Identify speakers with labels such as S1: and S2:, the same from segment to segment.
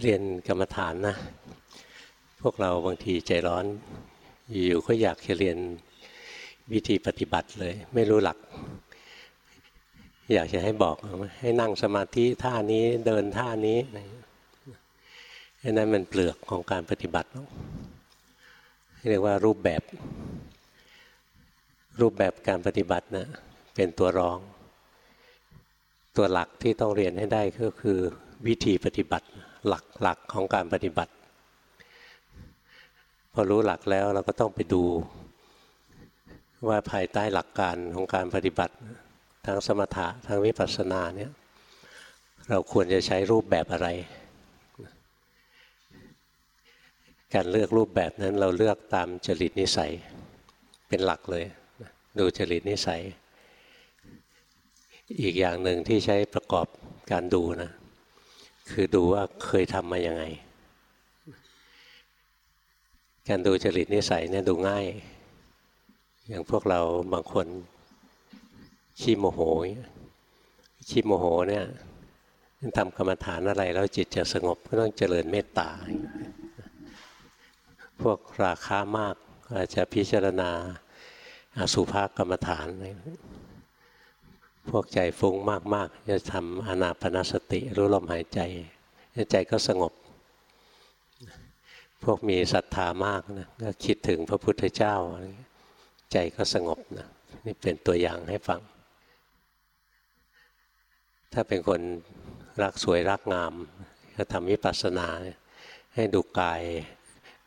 S1: เรียนกรรมฐานนะ พวกเราบางทีใจร้อน อยู่ก็อยากจะเรียนวิธีปฏิบัติเลย ไม่รู้หลัก อยากจะให้บอกให้นั่งสมาธิท่านี้เดินท่านี้นั้นมันเปลือกของการปฏิบัติเรียกว่ารูปแบบ รูปแบบการปฏิบัตินะเป็นตัวรอง ตัวหลักที่ต้องเรียนให้ได้ก็คือวิธีปฏิบัติ หลักของการปฏิบัติ พอรู้หลักแล้วเราก็ต้องไปดู ว่าภายใต้หลักการของการปฏิบัติทั้งสมถะทั้งวิปัสสนาเนี่ยเราควรจะใช้รูปแบบอะไร การเลือกรูปแบบนั้นเราเลือกตามจริตนิสัยเป็นหลักเลย ดูจริตนิสัย อีกอย่างหนึ่งที่ใช้ประกอบการดูนะ คือดูว่าเคยทำมายังไง การดูจริตนิสัยเนี่ยดูง่าย อย่างพวกเราบางคนขี้โมโหขี้โมโหเนี่ยทำกรรมฐานอะไรแล้วจิตจะสงบก็ต้องเจริญเมตตา พวกราคามากอาจจะพิจารณาอสุภกรรมฐาน พวกใจฟุ้งมากๆ จะทำอนาปนาสติรู้ลมหายใจ ใจก็สงบ พวกมีศรัทธามากนะก็คิดถึงพระพุทธเจ้า ใจก็สงบนะนี่เป็นตัวอย่างให้ฟัง ถ้าเป็นคนรักสวยรักงาม ก็ทำวิปัสสนา ให้ดูกาย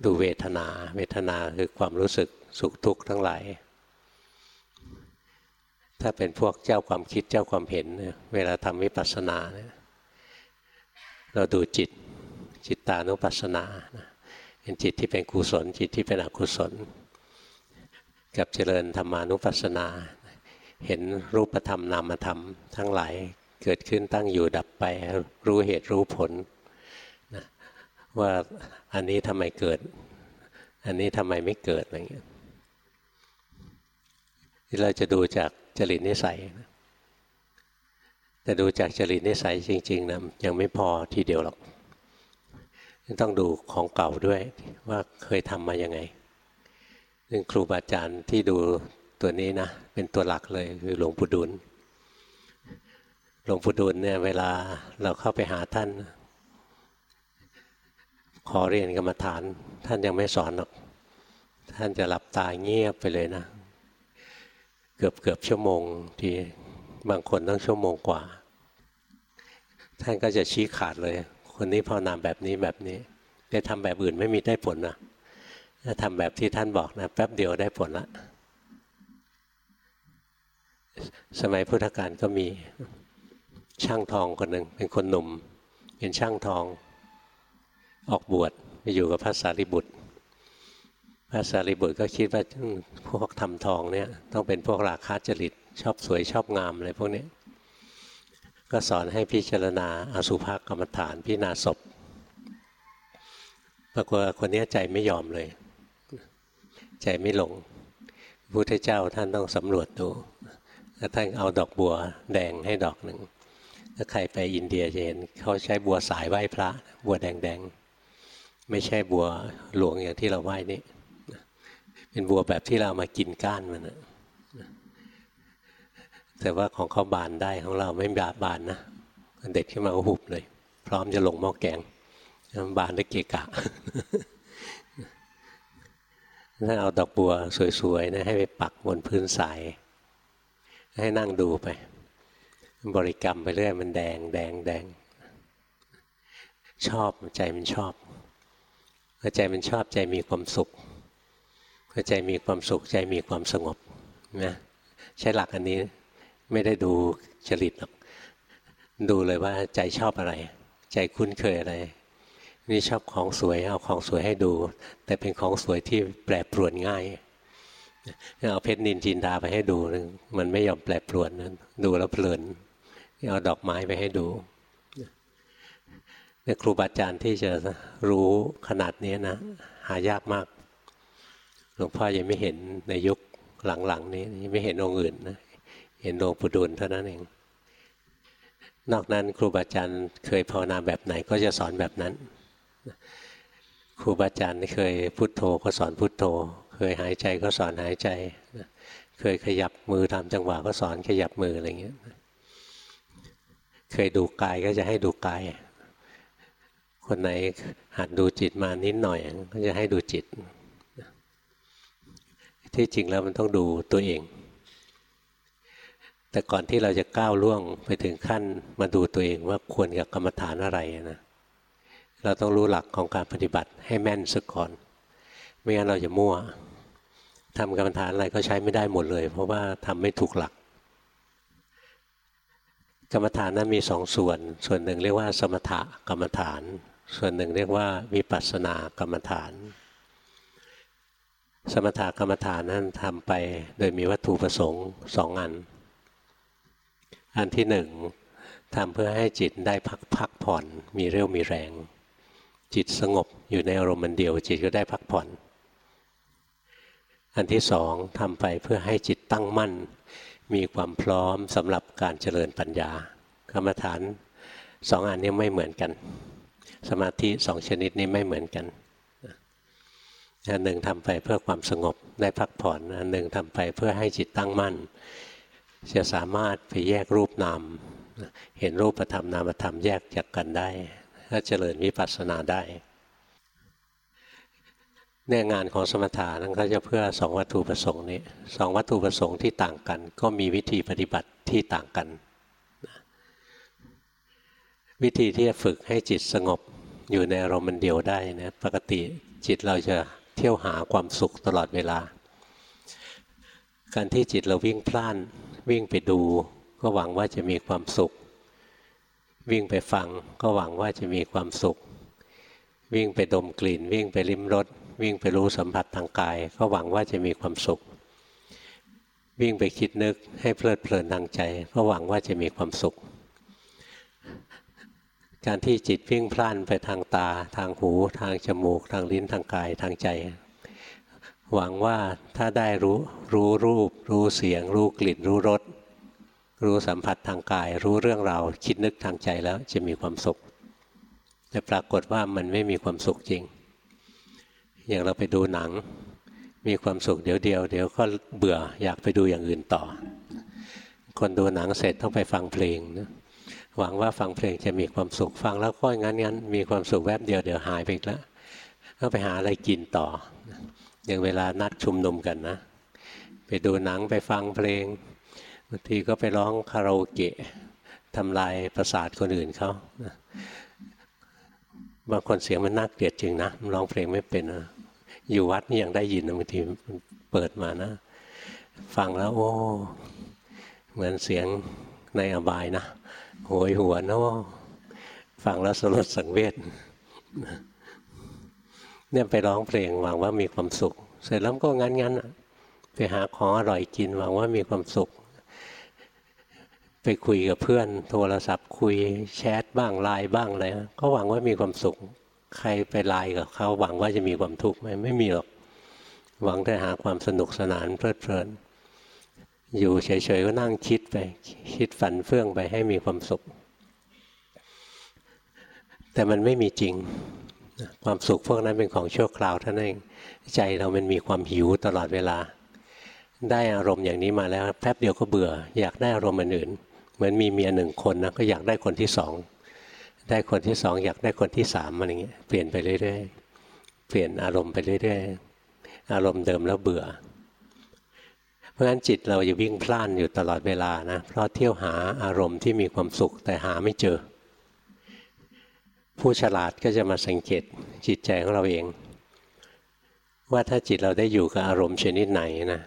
S1: ดูเวทนา เวทนาคือความรู้สึกสุขทุกข์ทั้งหลาย ถ้าเป็นพวกเจ้าความคิดเจ้าความเห็น เวลาทำวิปัสสนาเนี่ยเราดูจิตจิตตานุปัสสนาเป็นจิตที่เป็นกุศล จิตที่เป็นอกุศล กับเจริญธรรมานุปัสสนา เห็นรูปธรรมนามธรรม ทั้งหลายเกิดขึ้นตั้งอยู่ดับไป รู้เหตุรู้ผลนะว่าอันนี้ทำไมเกิด อันนี้ทำไมไม่เกิดอะไรเงี้ยเราจะดูจาก จริตนิสัย แต่ดูจากจริตนิสัยจริงๆนะยังไม่พอทีเดียวหรอก ต้องดูของเก่าด้วยว่าเคยทำมายังไงซึ่งครูบาอาจารย์ที่ดูตัวนี้นะ เป็นตัวหลักเลยคือหลวงปู่ดุลหลวงปู่ดูลเนี่ยเวลาเราเข้าไปหาท่าน ขอเรียนกรรมฐาน ท่านยังไม่สอนหรอก ท่านจะหลับตาเงียบไปเลยนะ เกือบเกือบชั่วโมงทีบางคนต้องชั่วโมงกว่า ท่านก็จะชี้ขาดเลย คนนี้ภาวนาแบบนี้แบบนี้ไปทำแบบอื่นไม่มีได้ผลนะถ้าทำแบบที่ท่านบอกนะแป๊บเดียวได้ผลละสมัยพุทธกาลก็มีช่างทองคนหนึ่งเป็นคนหนุ่ม เป็นช่างทอง ออกบวชไปอยู่กับพระสารีบุตร พระสารีบุตรก็คิดว่าพวกทำทองเนี่ยต้องเป็นพวกราคาจริตชอบสวยชอบงามอะไรพวกนี้ก็สอนให้พิจารณาอสุภกรรมฐานพิจารณาศพปรากฏคนนี้ใจไม่ยอมเลย ใจไม่หลงพุทธเจ้าท่านต้องสำรวจดูแล้วท่านเอาดอกบัวแดงให้ดอกหนึ่งถ้าใครไปอินเดียจะเห็นเขาใช้บัวสายไหว้พระ บัวแดงๆ ไม่ใช่บัวหลวงอย่างที่เราไหว้นี่ เป็นบัวแบบที่เรามากินก้านมันนะแต่ว่าของเขาบานได้ของเราไม่บาบานนะเด็ดขึ้นมาหุบเลย พร้อมจะลงหม้อแกงบานได้เกะกะถ้าเอาดอกบัวสวยๆนะให้ไปปักบนพื้นสายให้นั่งดูไป บริกรรมไปเรื่อยมันแดงแดงแดง ชอบใจมันชอบพอใจมันชอบใจมีความสุข พอใจมีความสุขใจมีความสงบนะใช้หลักอันนี้ไม่ได้ดูจริตหรอกดูเลยว่าใจชอบอะไร ใจคุ้นเคยอะไร นี่ชอบของสวยเอาของสวยให้ดู แต่เป็นของสวยที่แปรปรวนง่ายเอาเพชรนินจินดาไปให้ดูมันไม่ยอมแปรปรวนนดูแล้วเพลินเอาดอกไม้ไปให้ดูเนี่ยครูบาอาจารย์ที่จะรู้ขนาดนี้นะ หายากมาก หลวงพ่อยังไม่เห็นในยุคหลังๆนี้ยังไม่เห็นองค์อื่นนะเห็นหลวงปู่ดูลเท่านั้นเอง นอกนั้นครูบาอาจารย์เคยภาวนาแบบไหนก็จะสอนแบบนั้นครูบาอาจารย์เคยพุทโธก็สอนพุทโธ เคยหายใจก็สอนหายใจ เคยขยับมือตาจังหวะก็สอนขยับมืออะไรเงี้ยเคยดูกายก็จะให้ดูกาย คนไหนหัดดูจิตมานิดหน่อย ก็จะให้ดูจิต ที่จริงแล้วมันต้องดูตัวเอง แต่ก่อนที่เราจะก้าวล่วงไปถึงขั้นมาดูตัวเองว่าควรกับกรรมฐานอะไรนะเราต้องรู้หลักของการปฏิบัติให้แม่นซะก่อน ไม่งั้นเราจะมั่วทำกรรมฐานอะไรก็ใช้ไม่ได้หมดเลย เพราะว่าทำไม่ถูกหลัก กรรมฐานนั้นมีสองส่วน ส่วนหนึ่งเรียกว่าสมถะกรรมฐาน ส่วนหนึ่งเรียกว่าวิปัสสนากรรมฐาน สมถกรรมฐานนั้นทำไปโดยมีวัตถุประสงค์สองอัน อันที่หนึ่งทำเพื่อให้จิตได้พักพักผ่อน มีเรี่ยวมีแรง จิตสงบอยู่ในอารมณ์มันเดียว จิตก็ได้พักผ่อน อันที่สองทำไปเพื่อให้จิตตั้งมั่น มีความพร้อมสำหรับการเจริญปัญญา กรรมฐานสองอันนี้ไม่เหมือนกัน สมาธิสองชนิดนี้ไม่เหมือนกัน อันหนึ่งทำไปเพื่อความสงบได้พักผ่อนอันหนึ่งทำไปเพื่อให้จิตตั้งมั่น จะสามารถไปแยกรูปนามเห็นรูปธรรมนามธรรมแยกจากกันได้ก็เจริญวิปัสสนาได้เนี่ยงานของสมถะนั้นก็จะเพื่อสองวัตถุประสงค์นี้สองวัตถุประสงค์ที่ต่างกัน ก็มีวิธีปฏิบัติที่ต่างกัน วิธีที่จะฝึกให้จิตสงบอยู่ในอารมณ์เดียวได้นะปกติจิตเราจะ เที่ยวหาความสุขตลอดเวลา การที่จิตเราวิ่งพล่านวิ่งไปดู ก็หวังว่าจะมีความสุข วิ่งไปฟังก็หวังว่าจะมีความสุข วิ่งไปดมกลิ่น วิ่งไปลิ้มรสวิ่งไปรู้สัมผัสทางกาย ก็หวังว่าจะมีความสุข วิ่งไปคิดนึกให้เพลิดเพลินทางใจ ก็หวังว่าจะมีความสุข การที่จิตวิ่งพล่านไปทางตา ทางหู ทางจมูก ทางลิ้นทางกายทางใจ หวังว่าถ้าได้รู้รู้รูป รู้เสียง รู้กลิ่น รู้รสรู้สัมผัสทางกาย รู้เรื่องราวคิดนึกทางใจแล้วจะมีความสุข แต่ปรากฏว่ามันไม่มีความสุขจริง อย่างเราไปดูหนัง มีความสุขเดี๋ยวเดียวเดี๋ยวก็เบื่ออยากไปดูอย่างอื่นต่อ คนดูหนังเสร็จต้องไปฟังเพลงนะ หวังว่าฟังเพลงจะมีความสุขฟังแล้วก็งั้นงั้นมีความสุขแวบเดียวเดี๋ยวหายไปแล้วก็ไปหาอะไรกินต่อ อย่างเวลานัดชุมนุมกันนะ ไปดูหนังไปฟังเพลงบางทีก็ไปร้องคาราโอเกะทำลายประสาทคนอื่นเขาบางคนเสียงมันน่าเกลียดจริงนะร้องเพลงไม่เป็นนะอยู่วัดนี่ยังได้ยินบางทีเปิดมานะ ฟังแล้วโอ้ เหมือนเสียงในอบายนะ หวยหัวนะฟังแล้วสลดสังเวชเนี่ยไปร้องเพลงหวังว่ามีความสุข เสร็จแล้วก็งั้นๆไปหาของอร่อยกินหวังว่ามีความสุข ไปคุยกับเพื่อน โทรศัพท์คุยแชทบ้างไลน์บ้างอะไรก็หวังว่ามีความสุข ใครไปไลน์กับเขาหวังว่าจะมีความทุกข์ไหมไม่มีหรอก หวังแต่หาความสนุกสนานเพลิดเพลิน อยู่เฉยๆก็นั่งคิดไป คิดฝันเฟื่องไปให้มีความสุข แต่มันไม่มีจริง ความสุขพวกนั้นเป็นของชั่วคราวท่านเองใจเรามันมีความหิวตลอดเวลา ได้อารมณ์อย่างนี้มาแล้วแป๊บเดียวก็เบื่อ อยากได้อารมณ์อื่น เหมือนมีเมียหนึ่งคนนะก็อยากได้คนที่สองได้คนที่สองอยากได้คนที่สามอะไรเงี้ยเปลี่ยนไปเรื่อยๆเปลี่ยนอารมณ์ไปเรื่อยๆอารมณ์เดิมแล้วเบื่อ เพราะฉะนั้นจิตเราจะวิ่งพล่านอยู่ตลอดเวลานะ เพราะเที่ยวหาอารมณ์ที่มีความสุขแต่หาไม่เจอ ผู้ฉลาดก็จะมาสังเกตจิตใจของเราเอง ว่าถ้าจิตเราได้อยู่กับอารมณ์ชนิดไหนนะ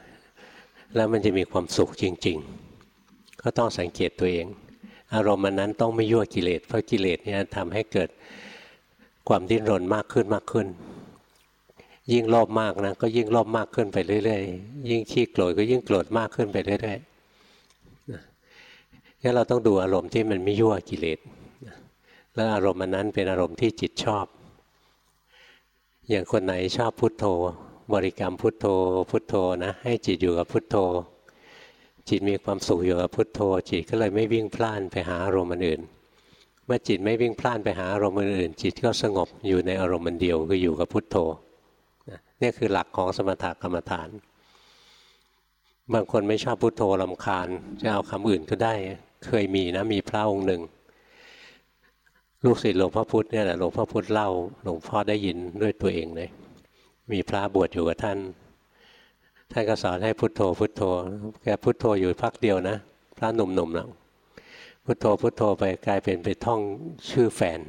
S1: แล้วมันจะมีความสุขจริง ๆ ก็ต้องสังเกตตัวเอง อารมณ์มันนั้นต้องไม่ยั่วกิเลสเพราะกิเลสเนี่ยทำให้เกิดความดิ้นรนมากขึ้นมากขึ้น ยิ่งโลภมากนะก็ยิ่งโลภมากขึ้นไปเรื่อยๆ ยิ่งขี้โกรธก็ยิ่งโกรธมากขึ้นไปเรื่อยๆงั้นเราต้องดูอารมณ์ที่มันไม่ยั่วกิเลสแล้วอารมณ์มันนั้นเป็นอารมณ์ที่จิตชอบ อย่างคนไหนชอบพุทโธ บริกรรมพุทโธ พุทโธนะให้จิตอยู่กับพุทโธ จิตมีความสุขอยู่กับพุทโธ จิตก็เลยไม่วิ่งพล่านไปหาอารมณ์อื่นเมื่อจิตไม่วิ่งพล่านไปหาอารมณ์อื่นจิตก็สงบอยู่ในอารมณ์เดียวคืออยู่กับพุทโธ นี่คือหลักของสมถกรรมฐาน บางคนไม่ชอบพุทโธลำคาญ จะเอาคำอื่นก็ได้ เคยมีนะมีพระองค์หนึ่ง ลูกศิษย์หลวงพ่อพุธเนี่ยแหละหลวงพ่อพุธเล่าหลวงพ่อได้ยินด้วยตัวเองเลยมีพระบวชอยู่กับท่าน ท่านก็สอนให้พุทโธ พุทโธ แกพุทโธอยู่พักเดียวนะ พระหนุ่มๆแล้วพุทโธพุทโธไปกลายเป็นไปท่องชื่อแฟน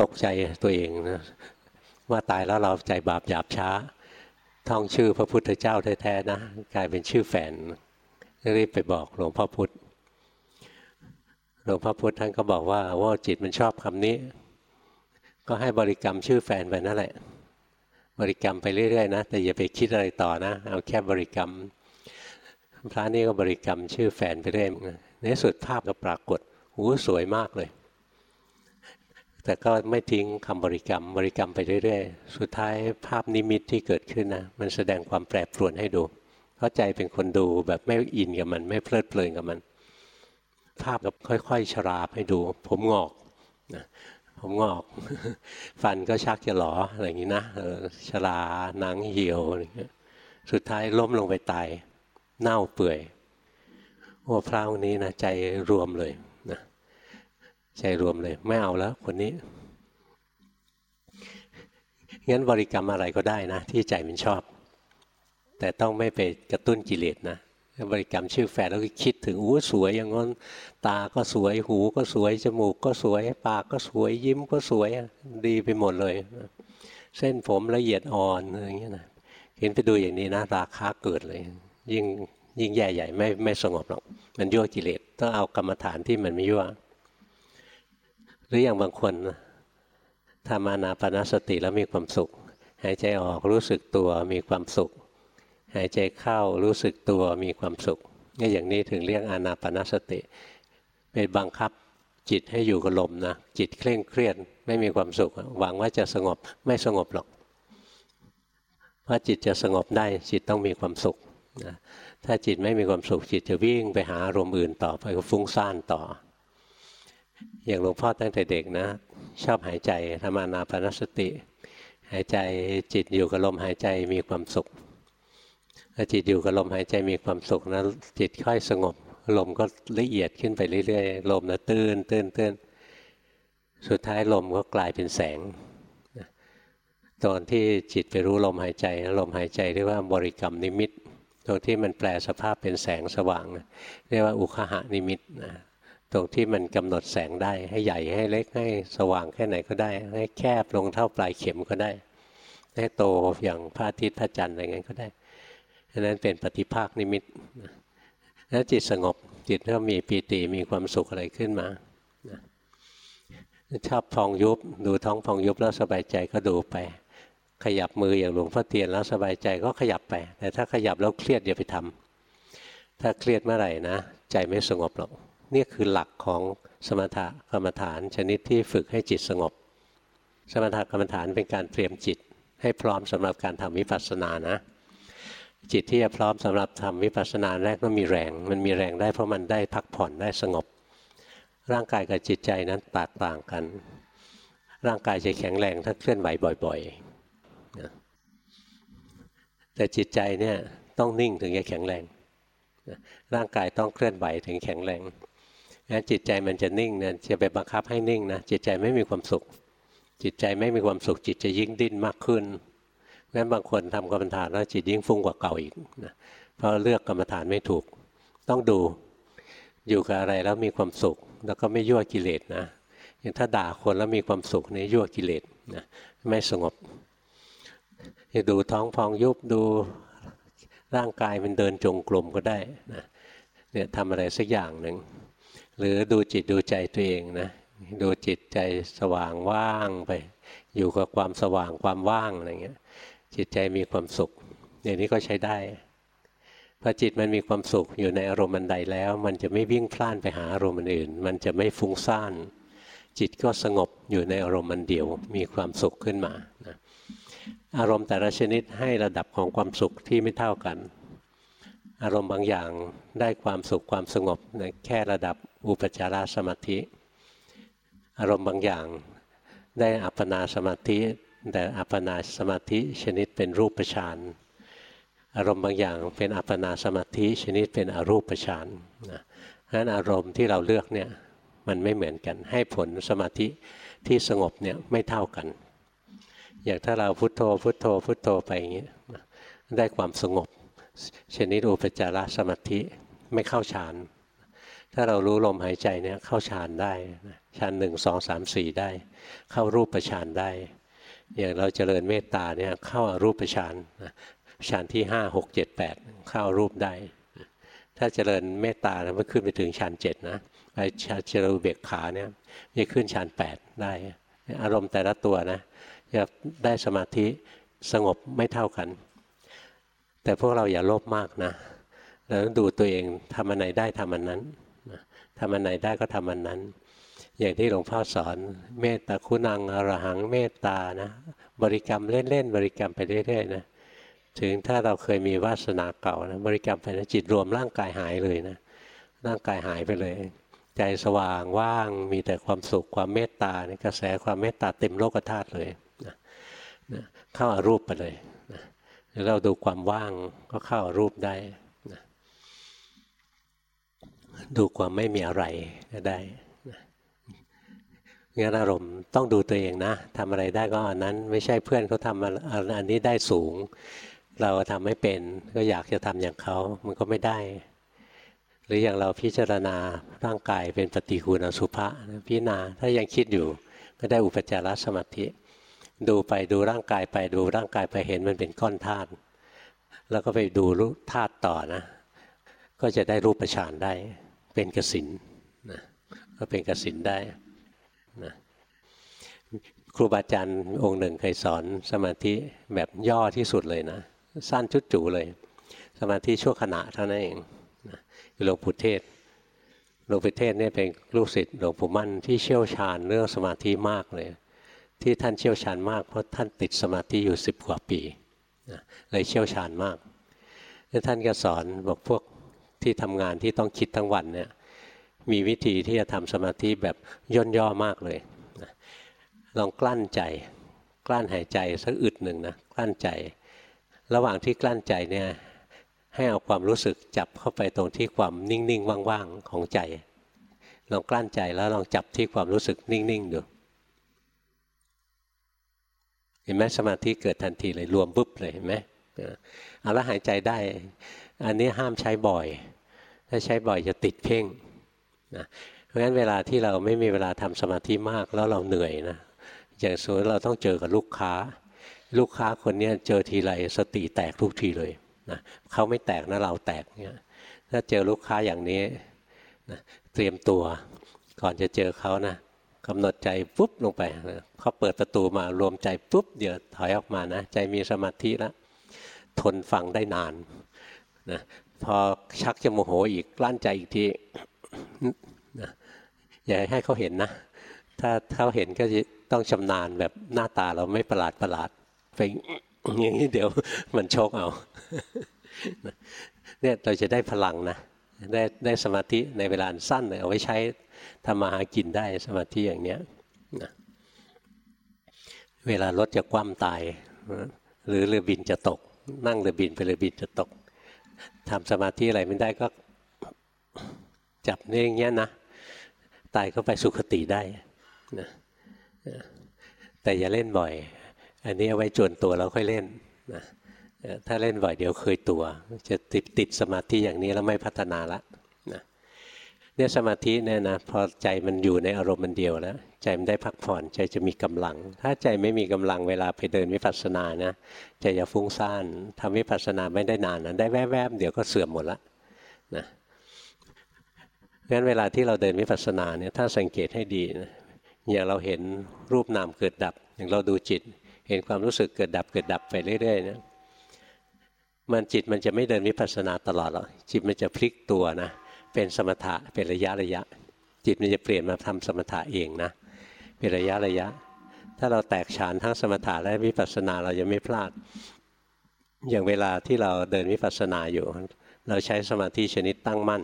S1: ตกใจตัวเองนะ ว่าตายแล้วเราใจบาปหยาบช้า ท่องชื่อพระพุทธเจ้าแท้ๆนะกลายเป็นชื่อแฟนรีบไปบอกหลวงพ่อพุธหลวงพ่อพุธท่านก็บอกว่าว่าจิตมันชอบคำนี้ ก็ให้บริกรรมชื่อแฟนไปนั่นแหละ บริกรรมไปเรื่อยๆนะแต่อย่าไปคิดอะไรต่อนะ เอาแค่บริกรรม พระนี่ก็บริกรรมชื่อแฟนไปเรื่อยในสุดภาพก็ปรากฏหูสวยมากเลย แต่ก็ไม่ทิ้งคำบริกรรม บริกรรมไปเรื่อยๆ สุดท้ายภาพนิมิตที่เกิดขึ้นนะมันแสดงความแปรปรวนให้ดู เพราะใจเป็นคนดูแบบไม่อินกับมัน ไม่เพลิดเพลินกับมัน ภาพก็ค่อยๆ ชราบให้ดู ผมงอกนะผมงอก ฟันก็ชักจะหลออะไรอย่างนี้นะชราหนังเหี่ยวสุดท้ายล้มลงไปตาย เน่าเปื่อยโอ้พระองค์นี้นะใจรวมเลย ใจรวมเลยไม่เอาแล้วคนนี้งั้นบริกรรมอะไรก็ได้นะ ที่ใจมันชอบ แต่ต้องไม่ไปกระตุ้นกิเลสนะบริกรรมชื่อแฟนแล้วก็คิดถึงอู้สวยอย่างนั้นตาก็สวยหูก็สวย จมูกก็สวย ปากก็สวยยิ้มก็สวยดีไปหมดเลย เส้นผมละเอียดอ่อนอะไรเงี้ยนะเห็นไปดูอย่างนี้นะราคาเกิดเลย ยิ่งยิ่งแย่ใหญ่ไม่ไม่สงบหรอก มันยั่วกิเลสต้องเอากรรมฐานที่มันไม่ยั่ว รืออย่างบางคนทำอานาปนาสติแล้วมีความสุข หายใจออกรู้สึกตัวมีความสุข หายใจเข้ารู้สึกตัวมีความสุขนี่อย่างนี้ถึงเรียกอานาปนาสติเป็นบังคับจิตให้อยู่กับลมนะจิตเคร่งเครียดไม่มีความสุข หวังว่าจะสงบไม่สงบหรอก เพราะจิตจะสงบได้จิตต้องมีความสุขนะถ้าจิตไม่มีความสุขจิตจะวิ่งไปหาอารมณ์อื่นต่อไปก็ฟุ้งซ่านต่อ อย่างหลวงพ่อตั้งแต่เด็กนะ ชอบหายใจทำอานาปนสติ หายใจจิตอยู่กับลมหายใจมีความสุขถ้าจิตอยู่กับลมหายใจมีความสุขนะจิตค่อยสงบ ลมก็ละเอียดขึ้นไปเรื่อยๆลมนะตื้นตื้นตื้นสุดท้ายลมก็กลายเป็นแสงตอนที่จิตไปรู้ลมหายใจลมหายใจเรียกว่าบริกรรมนิมิตตรงที่มันแปลสภาพเป็นแสงสว่างเรียกว่าอุคหะนิมิตนะ ตรงที่มันกำหนดแสงได้ ให้ใหญ่ให้เล็กให้สว่างแค่ไหนก็ได้ ให้แคบลงเท่าปลายเข็มก็ได้ ให้โตอย่างพระอาทิตย์พระจันทร์อะไรเงี้ยก็ได้ฉะนั้นเป็นปฏิภาคนิมิตแล้วจิตสงบจิตก็มีปีติมีความสุขอะไรขึ้นมาชอบพองยุบดูท้องพองยุบแล้วสบายใจก็ดูไป ขยับมืออย่างหลวงพ่อเตียนแล้วสบายใจก็ขยับไป แต่ถ้าขยับแล้วเครียดอย่าไปทำถ้าเครียดเมื่อไหร่นะ ใจไม่สงบหรอก นี่คือหลักของสมถกรรมฐานชนิดที่ฝึกให้จิตสงบ สมถกรรมฐานเป็นการเตรียมจิต ให้พร้อมสำหรับการทำวิปัสสนานะจิตที่จะพร้อมสำหรับทำวิปัสสนาแรกต้องมีแรง มันมีแรงได้เพราะมันได้พักผ่อนได้สงบ ร่างกายกับจิตใจนั้นแตกต่างกัน ร่างกายจะแข็งแรงถ้าเคลื่อนไหวบ่อยๆนะแต่จิตใจเนี่ยต้องนิ่งถึงจะแข็งแรง ร่างกายต้องเคลื่อนไหวถึงแข็งแรง งั้นจิตใจมันจะนิ่งเนี่ยจะไปบังคับให้นิ่งนะจิตใจไม่มีความสุข จิตใจไม่มีความสุข จิตจะยิ่งดิ้นมากขึ้นงั้นบางคนทำกรรมฐานแล้วจิตยิ่งฟุ้งกว่าเก่าอีกนะเพราะเลือกกรรมฐานไม่ถูก ต้องดูอยู่กับอะไรแล้วมีความสุข แล้วก็ไม่ยั่วกิเลสนะอย่างถ้าด่าคนแล้วมีความสุขนี่ยั่วกิเลสนะไม่สงบจะดูท้องพองยุบดูร่างกายมันเดินจงกรมก็ได้นะเนี่ยทำอะไรสักอย่างหนึ่ง หรือดูจิตดูใจตัวเองนะดูจิตใจสว่างว่างไป อยู่กับความสว่างความว่างอะไรเงี้ยจิตใจมีความสุข อย่างนี้ก็ใช้ได้พอจิตมันมีความสุขอยู่ในอารมณ์มันใดแล้ว มันจะไม่วิ่งพล่านไปหาอารมณ์อื่น มันจะไม่ฟุ้งซ่านจิตก็สงบอยู่ในอารมณ์มันเดียวมีความสุขขึ้นมานะอารมณ์แต่ละชนิดให้ระดับของความสุขที่ไม่เท่ากัน อารมณ์บางอย่างได้ความสุขความสงบแค่ระดับอุปจารสมาธิ อารมณ์บางอย่างได้อัปปนาสมาธิ แต่อัปปนาสมาธิชนิดเป็นรูปฌานอารมณ์บางอย่างเป็นอัปปนาสมาธิชนิดเป็นอรูปฌานนะนั้นอารมณ์ที่เราเลือกเนี่ยมันไม่เหมือนกัน ให้ผลสมาธิที่สงบเนี่ยไม่เท่ากัน อย่างถ้าเราพุโทโธพุโทโธพุโทโธไปอย่างนี้ได้ความสงบ ชนิดอุปจารสมาธิไม่เข้าฌานถ้าเรารู้ลมหายใจเนี่ยเข้าฌานได้ฌานหนึ่งสองสามสี่ได้ เข้ารูปฌานได้ อย่างเราเจริญเมตตาเนี่ยเข้ารูปฌานฌานที่ห้าหกเจ็ดแปดเข้ารูปได้ ถ้าเจริญเมตตาแล้วมันขึ้นไปถึงฌานเจ็ดนะไปเจริญเบกขาเนี่ยจะขึ้นฌานแปดได้ อารมณ์แต่ละตัวนะจะได้สมาธิสงบไม่เท่ากัน แต่พวกเราอย่าโลภมากนะเราต้องดูตัวเองทำอันไหนได้ทำอันนั้นทำอันไหนได้ก็ทำอันนั้น อย่างที่หลวงพ่อสอน เมตตาคุณังอรหังเมตตานะ บริกรรมเล่นๆบริกรรมไปเรื่อยๆนะถึงถ้าเราเคยมีวาสนาเก่านะบริกรรมไปนะจิตรวมร่างกายหายเลยนะร่างกายหายไปเลย ใจสว่างว่างมีแต่ความสุขความเมตตาในกระแสความเมตตาเต็มโลกธาตุเลยนะเข้าอารูปไปเลย เราดูความว่างก็เข้ารูปได้นะดูความไม่มีอะไรก็ได้นะงั้นอารมณ์ต้องดูตัวเองนะทำอะไรได้ก็อันนั้น ไม่ใช่เพื่อนเขาทำอันนี้ได้สูง เราทำไม่เป็น ก็อยากจะทำอย่างเขามันก็ไม่ได้ หรืออย่างเราพิจารณาร่างกายเป็นปฏิคูณอสุภะพิจารณาถ้ายังคิดอยู่ก็ได้อุปจารสมาธิ ดูไปดูร่างกายไปดูร่างกายไปเห็นมันเป็นก้อนธาตุแล้วก็ไปดูรูปธาตุต่อนะ ก็จะได้รูปฌานได้ เป็นกสินนะก็เป็นกสินได้นะครูบาอาจารย์องค์หนึ่งเคยสอนสมาธิแบบย่อที่สุดเลยนะ สั้นชุดจูเลย สมาธิชั่วขณะเท่านั้นเองนะหลวงปู่เทศหลวงปู่เทศเนี่ยเป็นลูกศิษย์หลวงปู่มั่นที่เชี่ยวชาญเรื่องสมาธิมากเลย ที่ท่านเชี่ยวชาญมาก เพราะท่านติดสมาธิอยู่สิบกว่าปีเลยเชี่ยวชาญมากแล้วท่านก็สอนบอกพวกที่ทำงานที่ต้องคิดทั้งวันเนี่ยมีวิธีที่จะทำสมาธิแบบย่นย่อมากเลยลองกลั้นใจ กลั้นหายใจสักอึดหนึ่งนะกลั้นใจ ระหว่างที่กลั้นใจเนี่ยให้เอาความรู้สึกจับเข้าไปตรงที่ความนิ่งๆว่างๆของใจ ลองกลั้นใจแล้วลองจับที่ความรู้สึกนิ่งๆดู เห็นไหมสมาธิเกิดทันทีเลยรวมปุ๊บเลยเห็นไหมเอาละหายใจได้ อันนี้ห้ามใช้บ่อย ถ้าใช้บ่อยจะติดเพ่งนะเพราะฉะนั้นเวลาที่เราไม่มีเวลาทำสมาธิมากแล้วเราเหนื่อยนะอย่างสมมติเราต้องเจอกับลูกค้า ลูกค้าคนนี้เจอทีไรสติแตกทุกทีเลยนะเขาไม่แตกนะเราแตกเนี่ยถ้าเจอลูกค้าอย่างนี้นะเตรียมตัวก่อนจะเจอเขานะ กำหนดใจปุ๊บลงไปเขาเปิดประตูมารวมใจปุ๊บเดี๋ยวถอยออกมานะ ใจมีสมาธิแล้วทนฟังได้นานนะพอชักจะโมโหอีกกลั้นใจอีกทีนะอย่าให้เขาเห็นนะ ถ้าเขาเห็นก็จะต้องชำนาญแบบหน้าตาเราไม่ประหลาดประหลาดไปอย่างนี้เดี๋ยวมันโชกเอาเนี่ยเราจะได้พลังนะ ได้ได้สมาธิในเวลาสั้นเลยเอาไว้ใช้ทำมาหากินได้สมาธิอย่างเนี้ยนะเวลารถจะคว่ำตาย หรือเรือบินจะตก นั่งเรือบินไปเรือบินจะตกทำสมาธิอะไรไม่ได้ก็จับนี่อย่างเงี้ยนะตายก็ไปสุขติได้นะแต่อย่าเล่นบ่อย อันนี้เอาไว้จวนตัวเราค่อยเล่นนะ ถ้าเล่นบ่อยเดี๋ยวเคยตัว จะติดติดสมาธิอย่างนี้แล้วไม่พัฒนาละเนี่ยสมาธิเนี่ยนะพอใจมันอยู่ในอารมณ์มันเดียวแล้วใจมันได้พักผ่อนใจจะมีกำลัง ถ้าใจไม่มีกำลังเวลาไปเดินวิปัสสนานะใจจะฟุ้งซ่านทำวิปัสสนาไม่ได้นานนะได้แวบๆเดี๋ยวก็เสื่อมหมดละนะงั้นเวลาที่เราเดินวิปัสสนาเนี่ยถ้าสังเกตให้ดีนะอย่างเราเห็นรูปนามเกิดดับ อย่างเราดูจิต เห็นความรู้สึกเกิดดับเกิดดับไปเรื่อยๆนะ มันจิตมันจะไม่เดินวิปัสสนาตลอดหรอกจิตมันจะพลิกตัวนะ เป็นสมถะเป็นระยะระยะ จิตมันจะเปลี่ยนมาทำสมถะเองนะ เป็นระยะระยะ ถ้าเราแตกฉานทั้งสมถะและวิปัสสนาเราจะไม่พลาด อย่างเวลาที่เราเดินวิปัสสนาอยู่ เราใช้สมาธิชนิดตั้งมั่น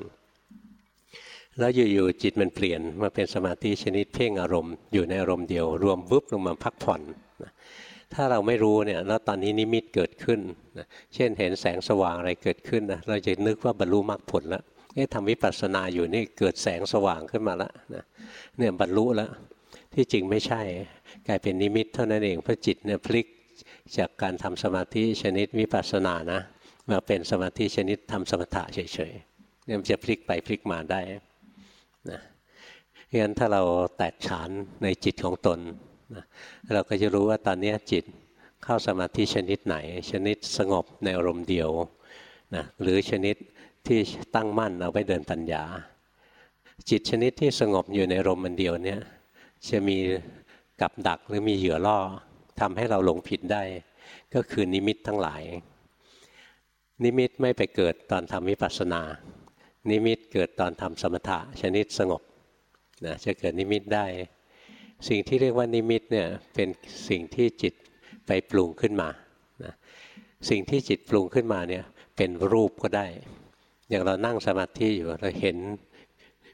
S1: แล้วอยู่ๆจิตมันเปลี่ยนมาเป็นสมาธิชนิดเพ่งอารมณ์อยู่ในอารมณ์เดียว รวมวุบลงมาพักผ่อน ถ้าเราไม่รู้เนี่ยแล้วตอนนี้นิมิตเกิดขึ้นเช่นเห็นแสงสว่างอะไรเกิดขึ้นนะเราจะนึกว่าบรรลุมรรคผลแล้วเอ๊ะทำวิปัสสนาอยู่นี่เกิดแสงสว่างขึ้นมาแล้วนะเนี่ยบรรลุแล้วที่จริงไม่ใช่กลายเป็นนิมิตเท่านั้นเองเพราะจิตเนี่ยพลิกจากการทำสมาธิชนิดวิปัสสนานะมาเป็นสมาธิชนิดทำสมถะเฉยๆเนี่ยมันจะพลิกไปพลิกมาได้นะงั้นถ้าเราแตกฉานในจิตของตน เราก็จะรู้ว่าตอนนี้จิตเข้าสมาธิชนิดไหน ชนิดสงบในอารมณ์เดียวนะหรือชนิดที่ตั้งมั่นเอาไปเดินปัญญา จิตชนิดที่สงบอยู่ในอารมณ์มันเดียวเนี่ยจะมีกับดักหรือมีเหยื่อล่อทำให้เราหลงผิดได้ ก็คือนิมิตทั้งหลาย นิมิตไม่ไปเกิดตอนทำวิปัสสนา นิมิตเกิดตอนทำสมถะชนิดสงบนะจะเกิดนิมิตได้ สิ่งที่เรียกว่านิมิตเนี่ยเป็นสิ่งที่จิตไปปรุงขึ้นมานะสิ่งที่จิตปรุงขึ้นมาเนี่ยเป็นรูปก็ได้ อย่างเรานั่งสมาธิอยู่เราเห็น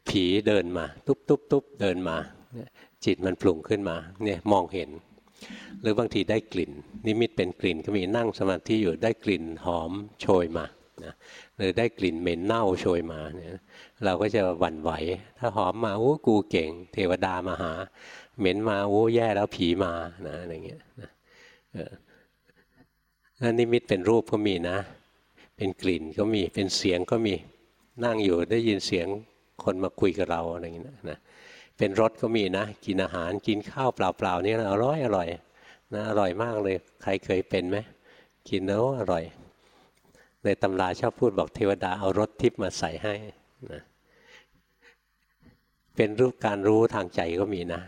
S1: ผีเดินมา ตุ๊บตุ๊บตุ๊บเดินมา จิตมันปรุงขึ้นมาเนี่ยมองเห็น หรือบางทีได้กลิ่น นิมิตเป็นกลิ่นก็มีนั่งสมาธิอยู่ได้กลิ่นหอมโชยมานะหรือได้กลิ่นเหม็นเน่าโชยมาเนี่ยเราก็จะหวั่นไหว ถ้าหอมมาโอ้กูเก่ง เทวดามาหา เหม็นมาโอ้แย่แล้วผีมานะอะไรเงี้ยนะแล้วนิมิตเป็นรูปก็มีนะ เป็นกลิ่นก็มีเป็นเสียงก็มีนั่งอยู่ได้ยินเสียงคนมาคุยกับเราอะไรอย่างนี้นะเป็นรสก็มีนะ กินอาหารกินข้าวเปล่าๆนี่อร่อยอร่อยนะอร่อยมากเลยใครเคยเป็นไหมกินแล้วอร่อย ในตำราชอบพูดบอกเทวดาเอารสทิพย์มาใส่ให้นะเป็นรูปการรู้ทางใจก็มีนะ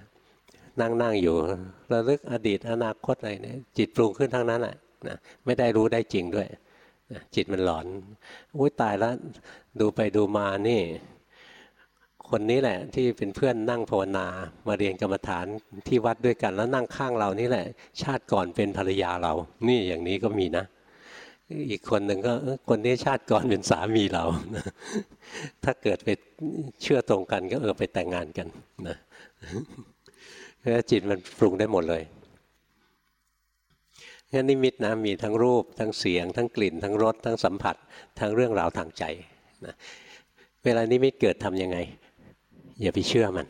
S1: นั่งนั่งอยู่ระลึกอดีตอนาคตอะไรเนี่ยจิตปรุงขึ้นทั้งนั้นแหละนะไม่ได้รู้ได้จริงด้วยนะจิตมันหลอนอุ้ยตายแล้วดูไปดูมานี่ คนนี้แหละที่เป็นเพื่อนนั่งภาวนามาเรียนกรรมฐานที่วัดด้วยกันแล้วนั่งข้างเรานี่แหละ ชาติก่อนเป็นภรรยาเรา นี่อย่างนี้ก็มีนะอีกคนหนึ่งก็คนนี้ชาติก่อนเป็นสามีเรา ถ้าเกิดไปเชื่อตรงกันก็เออไปแต่งงานกันนะ เพราะจิตมันปรุงได้หมดเลยงั้นนิมิตนะมีทั้งรูปทั้งเสียง ทั้งกลิ่น ทั้งรสทั้งสัมผัส ทั้งเรื่องราวทางใจนะเวลานิมิตเกิดทำยังไง อย่าไปเชื่อมัน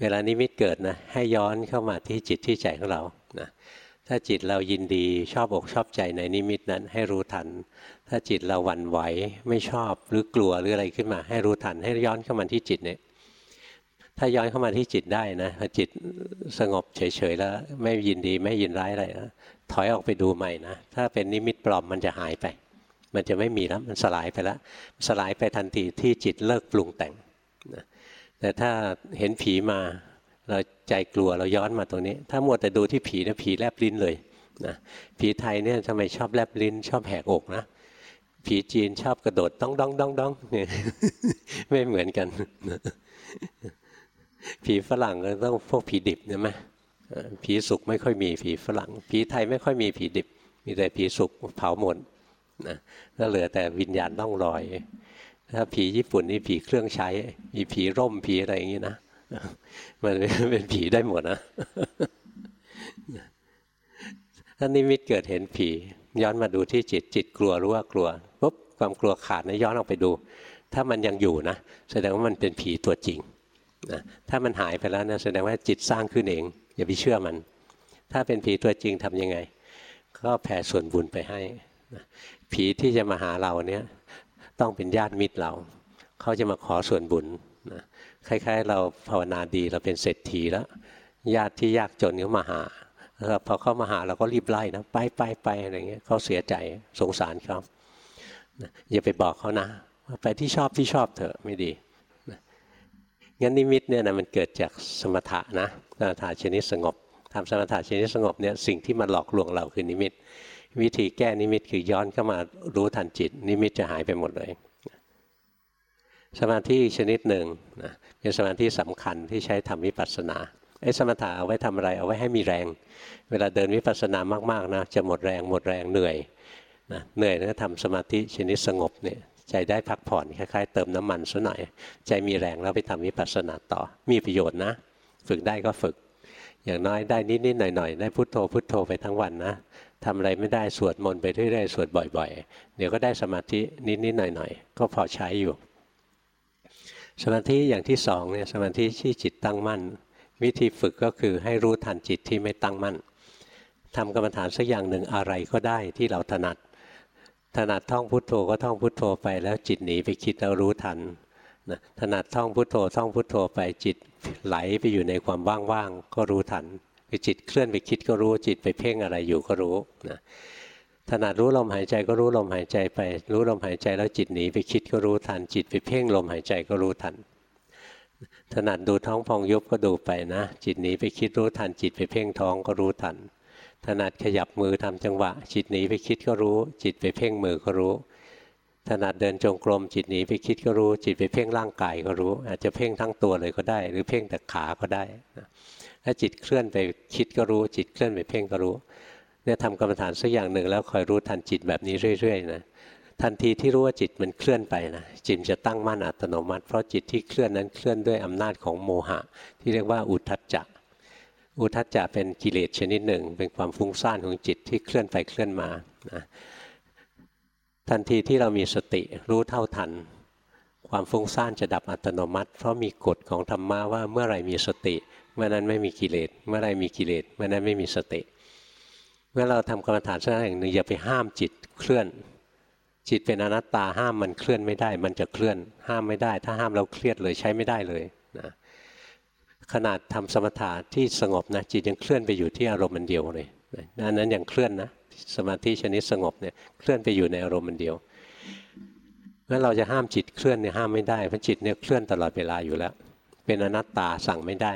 S1: เวลานิมิตเกิดนะให้ย้อนเข้ามาที่จิตที่ใจของเรานะถ้าจิตเรายินดีชอบอกชอบใจในนิมิตนั้นให้รู้ทัน ถ้าจิตเราหวั่นไหวไม่ชอบหรือกลัวหรืออะไรขึ้นมา ให้รู้ทันให้ย้อนเข้ามาที่จิตเนี่ย ถ้าย้อนเข้ามาที่จิตได้นะพอจิตสงบเฉยๆแล้ว ไม่ยินดีไม่ยินร้ายอะไรนะถอยออกไปดูใหม่นะถ้าเป็นนิมิตปลอมมันจะหายไป มันจะไม่มีแล้วมันสลายไปแล้วสลายไปทันทีที่จิตเลิกปรุงแต่งนะแต่ถ้าเห็นผีมาเราใจกลัวเราย้อนมาตรงนี้ ถ้ามัวแต่ดูที่ผีนะผีแลบลิ้นเลยนะผีไทยเนี่ยทำไมชอบแลบลิ้น ชอบแหกอกนะผีจีนชอบกระโดดต้องดองดองดองเนี่ยไม่เหมือนกัน ผีฝรั่งก็ต้องพวกผีดิบใช่ไหมผีสุกไม่ค่อยมีผีฝรั่ง ผีไทยไม่ค่อยมีผีดิบ มีแต่ผีสุกเผาหมดนะก็เหลือแต่วิญญาณต้องลอย ถ้าผีญี่ปุ่นนี่ผีเครื่องใช้ มีผีร่มผีอะไรอย่างนี้นะมันเป็นผีได้หมดนะถ้านิมิตเกิดเห็นผี ย้อนมาดูที่จิตจิตกลัวรู้ว่ากลัวปุ๊บความกลัวขาดนะย้อนออกไปดู ถ้ามันยังอยู่นะ แสดงว่ามันเป็นผีตัวจริง นะถ้ามันหายไปแล้วนะแสดงว่าจิตสร้างขึ้นเอง อย่าไปเชื่อมัน ถ้าเป็นผีตัวจริงทํำยังไง ก็แผ่ส่วนบุญไปให้ผีที่จะมาหาเราเนี่ยต้องเป็นญาติมิตรเรา เขาจะมาขอส่วนบุญนะคล้ายๆ เราภาวนาดีเราเป็นเศรษฐีแล้ว ญาติที่ยากจนเขามาหาพอเขามาหาเราก็รีบไล่นะไปไปไปอะไรเงี้ยเขาเสียใจสงสารเขาอย่าไปบอกเขานะว่าไปที่ชอบที่ชอบเถอะไม่ดี งั้นนิมิตเนี่ยนะมันเกิดจากสมถะนะสมถะชนิดสงบทำสมถะชนิดสงบเนี่ยสิ่งที่มาหลอกลวงเราคือนิมิต วิธีแก้นิมิตคือย้อนเข้ามารู้ทันจิต นิมิตจะหายไปหมดเลย สมาธิชนิดหนึ่งนะเป็นสมาธิสำคัญที่ใช้ทำวิปัสสนาไอ้สมถะเอาไว้ทำอะไรเอาไว้ให้มีแรง เวลาเดินวิปัสสนามากๆนะจะหมดแรงหมดแรงเหนื่อยนะเหนื่อยก็ทำสมาธิชนิดสงบเนี่ย ใจได้พักผ่อนคล้ายๆเติมน้ำมันซะหน่อย ใจมีแรงแล้วไปทำวิปัสสนาต่อ มีประโยชน์นะ ฝึกได้ก็ฝึก อย่างน้อยได้นิดๆหน่อยๆได้พุโทโธพุโทโธไปทั้งวันนะทำอะไรไม่ได้สวดมนต์ไปเรื่อยๆสวดบ่อย ๆ เดี๋ยวก็ได้สมาธินิดๆหน่อยๆก็พอใช้อยู่ สมาธิอย่างที่สองเนี่ยสมาธิที่จิตตั้งมั่น วิธีฝึกก็คือให้รู้ทันจิตที่ไม่ตั้งมั่นทำกรรมฐานสักอย่างหนึ่งอะไรก็ได้ที่เราถนัด ถนัดท่องพุทโธก็ท่องพุทโธไปแล้วจิตหนีไปคิดเรารู้ทันนะถนัดท่องพุทโธท่องพุทโธไปจิตไหลไปอยู่ในความว่างๆก็รู้ทันคือจิตเคลื่อนไปคิดก็รู้จิตไปเพ่งอะไรอยู่ก็รู้นะถนัดรู้ลมหายใจก็รู้ลมหายใจไป รู้ลมหายใจแล้วจิตหนีไปคิดก็รู้ทัน จิตไปเพ่งลมหายใจก็รู้ทัน ถนัดดูท้องพองยุบก็ดูไปนะ จิตหนีไปคิดรู้ทัน จิตไปเพ่งท้องก็รู้ทัน ถนัดขยับมือทำจังหวะ จิตหนีไปคิดก็รู้ จิตไปเพ่งมือก็รู้ ถนัดเดินจงกรม จิตหนีไปคิดก็รู้ จิตไปเพ่งร่างกายก็รู้ อาจจะเพ่งทั้งตัวเลยก็ได้ หรือเพ่งแต่ขาก็ได้นะถ้าจิตเคลื่อนไปคิดก็รู้ จิตเคลื่อนไปเพ่งก็รู้เนี่ยทำกรรมฐานสักอย่างหนึ่งแล้วคอยรู้ทันจิตแบบนี้เรื่อยๆนะทันทีที่รู้ว่าจิตมันเคลื่อนไปนะจิตจะตั้งมั่นอัตโนมัติ เพราะจิตที่เคลื่อนนั้นเคลื่อนด้วยอำนาจของโมหะ ที่เรียกว่าอุทธัจจะ อุทัจจะเป็นกิเลสชนิดหนึ่ง เป็นความฟุ้งซ่านของจิตที่เคลื่อนไปเคลื่อนมานะทันทีที่เรามีสติรู้เท่าทัน ความฟุ้งซ่านจะดับอัตโนมัติ เพราะมีกฎของธรรมะว่าเมื่อไรมีสติ เมื่อนั้นไม่มีกิเลสเมื่อไรมีกิเลสเมื่อนั้นไม่มีสติ เมื่อเราทำกรรมฐานสักอย่างหนึ่งอย่าไปห้ามจิตเคลื่อน จิตเป็นอนัตตาห้ามมันเคลื่อนไม่ได้ มันจะเคลื่อน ห้ามไม่ได้ ถ้าห้ามเราเครียดเลยใช้ไม่ได้เลยนะ ขนาดทำสมถะที่สงบนะจิตยังเคลื่อนไปอยู่ที่อารมณ์มันเดียวเลยอันนั้นยังเคลื่อนนะสมาธิชนิดสงบเนี่ยเคลื่อนไปอยู่ในอารมณ์มันเดียวเมื่อเราจะห้ามจิตเคลื่อนเนี่ยห้ามไม่ได้เพราะจิตเนี่ยเคลื่อนตลอดเวลาอยู่แล้ว เป็นอนัตตาสั่งไม่ได้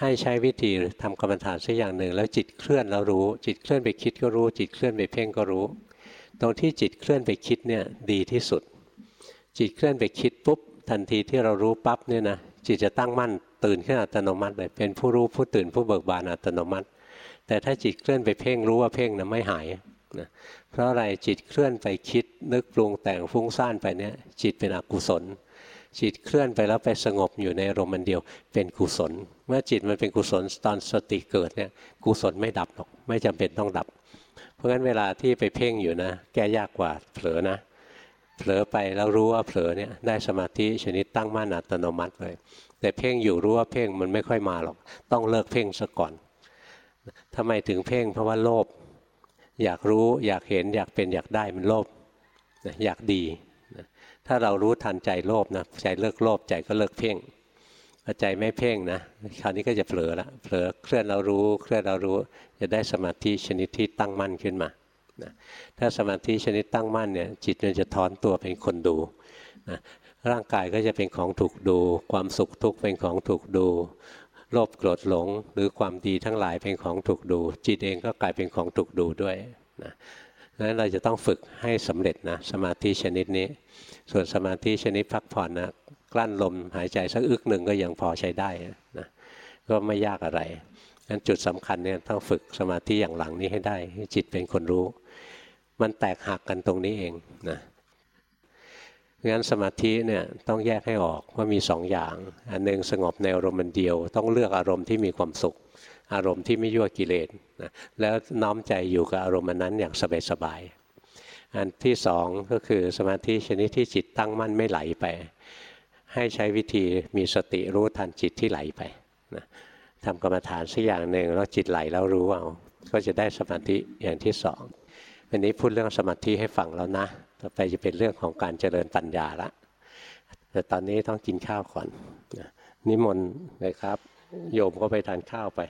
S1: ให้ใช้วิธีทำกรรมฐานสักอย่างหนึ่ง แล้วจิตเคลื่อนแล้วรู้ จิตเคลื่อนไปคิดก็รู้ จิตเคลื่อนไปเพ่งก็รู้ ตรงที่จิตเคลื่อนไปคิดเนี่ยดีที่สุด จิตเคลื่อนไปคิดปุ๊บทันทีที่เรารู้ปั๊บเนี่ยนะจิตจะตั้งมั่น ตื่นขึ้นอัตโนมัติเลยเป็นผู้รู้ผู้ตื่นผู้เบิกบานอัตโนมัติ แต่ถ้าจิตเคลื่อนไปเพ่งรู้ว่าเพ่งนะไม่หายนะเพราะอะไรจิตเคลื่อนไปคิดนึกปรุงแต่งฟุ้งซ่านไปเนี่ยจิตเป็นอกุศล จิตเคลื่อนไปแล้วไปสงบอยู่ในอารมณ์มันเดียวเป็นกุศล เมื่อจิตมันเป็นกุศลตอนสติเกิดเนี่ยกุศลไม่ดับหรอกไม่จำเป็นต้องดับ เพราะฉะนั้นเวลาที่ไปเพ่งอยู่นะ แก้ยากกว่าเผลอนะเผลอไปแล้วรู้ว่าเผลอเนี่ยได้สมาธิชนิดตั้งมั่นอัตโนมัติเลย แต่เพ่งอยู่รู้ว่าเพ่งมันไม่ค่อยมาหรอก ต้องเลิกเพ่งซะก่อนทำไมถึงเพ่งเพราะว่าโลภอยากรู้อยากเห็นอยากเป็นอยากได้มันโลภอยากดี ถ้าเรารู้ทันใจโลภนะใจเลิกโลภใจก็เลิกเพ่งพอใจไม่เพ่งนะคราวนี้ก็จะเผลอละเผลอเคลื่อนเรารู้เคลื่อนเรารู้จะได้สมาธิชนิดที่ตั้งมั่นขึ้นมานะถ้าสมาธิชนิดตั้งมั่นเนี่ยจิตมันจะถอนตัวเป็นคนดูนะ ร่างกายก็จะเป็นของถูกดู ความสุขทุกข์เป็นของถูกดู โลภโกรธหลงหรือความดีทั้งหลายเป็นของถูกดู จิตเองก็กลายเป็นของถูกดูด้วยนะนั้นเราจะต้องฝึกให้สำเร็จนะสมาธิชนิดนี้ ส่วนสมาธิชนิดพักผ่อนนะกลั้นลมหายใจสักอึกหนึ่งก็ยังพอใช้ได้นะก็ไม่ยากอะไรนั้นจุดสำคัญเนี่ยต้องฝึกสมาธิอย่างหลังนี้ให้ได้ให้จิตเป็นคนรู้ มันแตกหักกันตรงนี้เองนะ งั้นสมาธิเนี่ยต้องแยกให้ออกว่ามีสองอย่าง อันหนึ่งสงบในอารมณ์เดียว ต้องเลือกอารมณ์ที่มีความสุข อารมณ์ที่ไม่ยั่วกิเลสนะแล้วน้อมใจอยู่กับอารมณ์นั้นอย่างสบายๆอันที่สองก็คือสมาธิชนิดที่จิตตั้งมั่นไม่ไหลไป ให้ใช้วิธีมีสติรู้ทันจิตที่ไหลไปนะทำกรรมฐานสักอย่างหนึ่งแล้วจิตไหลแล้วรู้เอาก็จะได้สมาธิอย่างที่สองวันนี้พูดเรื่องสมาธิให้ฟังแล้วนะ ต่อไปจะเป็นเรื่องของการเจริญปัญญาละ แต่ตอนนี้ต้องกินข้าวก่อนนิมนต์เลยครับ โยมก็ไปทานข้าวไป